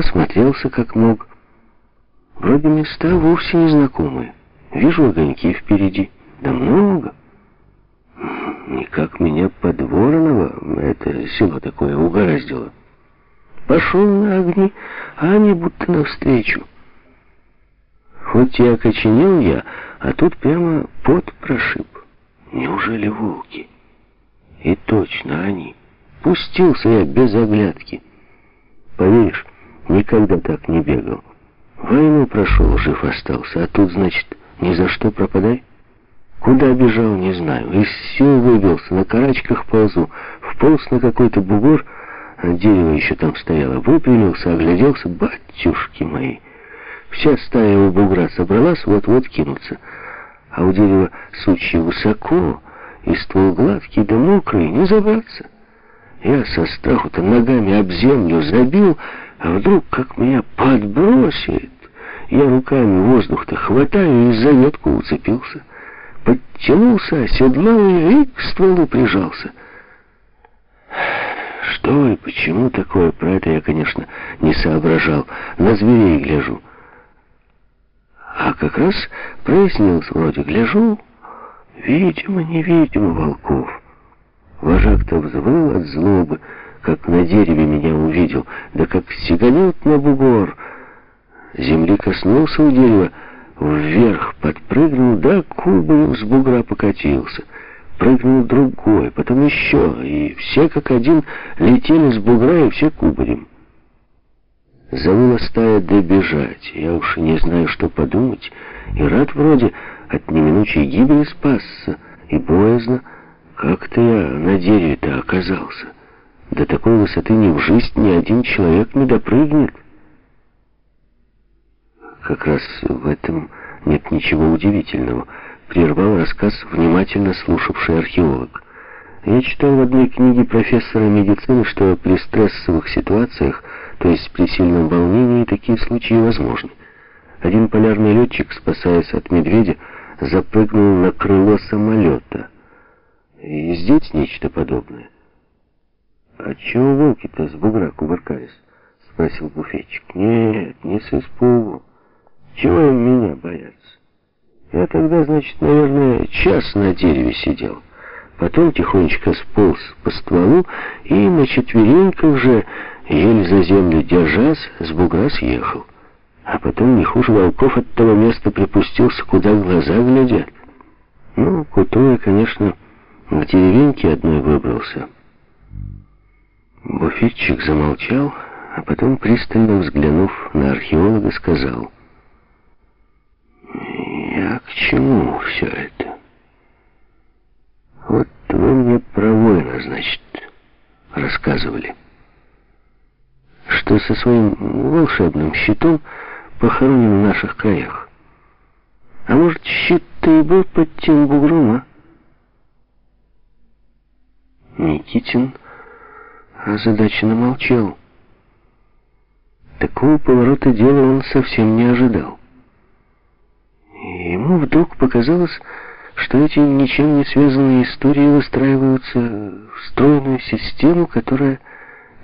осмотрелся как мог. Вроде места вовсе незнакомые. Вижу огоньки впереди. Да много. Никак меня под Воронова, это село такое, угораздило. Пошел на огни, а они будто навстречу. Хоть и окоченел я, а тут прямо пот прошиб. Неужели волки? И точно они. Пустился я без оглядки. Поверишь, никогда так не бегал. Войну прошел, жив остался, а тут, значит, ни за что пропадай. Куда бежал, не знаю. Из сил выбился, на карачках ползу, вполз на какой-то бугор, а дерево еще там стояло, выпрямился, огляделся, батюшки мои. Вся стая у бугра собралась, вот-вот кинуться. А у дерева сучьи высоко, и ствол гладкий да мокрый, не забраться. Я со страху-то ногами об землю забил, а вдруг как меня подбросит. Я руками воздух-то хватаю и за ветку уцепился. Подтянулся, оседлал и к стволу прижался. Что и почему такое, про это я, конечно, не соображал. На зверей гляжу. А как раз прояснилось вроде, гляжу, видимо, невидимо волков. Вожак-то взвыл от злобы, как на дереве меня увидел, да как сиганет на бугор. Земли коснулся у дерева, вверх подпрыгнул, да кубарем с бугра покатился. Прыгнул другой, потом еще, и все как один летели с бугра, и все кубарем. Завыла стая добежать. Я уж не знаю, что подумать. И рад вроде от неминучей гибели спасся. И боязно, как-то я на дереве-то оказался. До такой высоты ни в жизнь ни один человек не допрыгнет. Как раз в этом нет ничего удивительного. Прервал рассказ внимательно слушавший археолог. Я читал в одной книге профессора медицины, что при стрессовых ситуациях то есть при сильном волнении такие случаи возможны. Один полярный летчик, спасаясь от медведя, запрыгнул на крыло самолета. И здесь нечто подобное. «А чего волки-то с бугра кувыркались?» — спросил буфетчик. «Нет, не с испугу. Чего им меня бояться? Я тогда, значит, наверное, час на дереве сидел». Потом тихонечко сполз по стволу и на четвереньках же еле за землю держась, с бугра съехал. А потом не хуже волков от того места припустился, куда глаза глядят. Ну, к утру я, конечно, в деревеньке одной выбрался. Буфетчик замолчал, а потом, пристально взглянув на археолога, сказал, «Я к чему все это? Вот вы мне про воина, значит, рассказывали» что со своим волшебным щитом похоронен в наших краях. А может, щит-то и был под тем бугром, а? Никитин озадаченно молчал. Такого поворота дела он совсем не ожидал. И ему вдруг показалось, что эти ничем не связанные истории выстраиваются в стройную систему, которая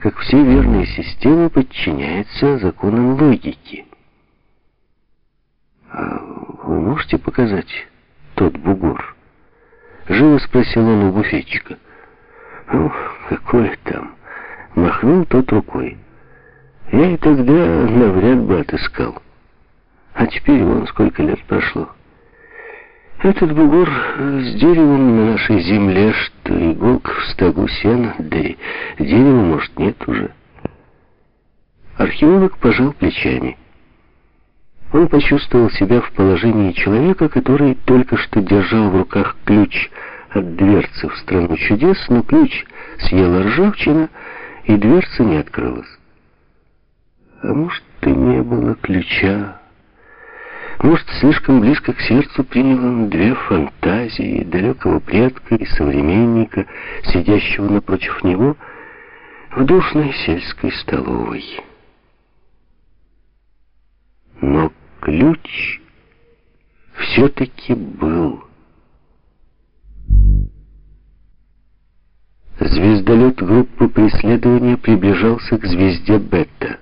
как все верные системы, подчиняется законам логики. «А вы можете показать тот бугор?» Живо спросил он у буфетчика. «Ну, какое там?» Махнул тот рукой. «Я и тогда навряд бы отыскал. А теперь вон сколько лет прошло». Этот бугор с деревом на нашей земле, что иголка в стогу сена, да и дерева, может, нет уже. Археолог пожал плечами. Он почувствовал себя в положении человека, который только что держал в руках ключ от дверцы в страну чудес, но ключ съела ржавчина, и дверца не открылась. А может, и не было ключа. Может, слишком близко к сердцу принял он две фантазии далекого предка и современника, сидящего напротив него в душной сельской столовой. Но ключ все-таки был. Звездолет группы преследования приближался к звезде Бета.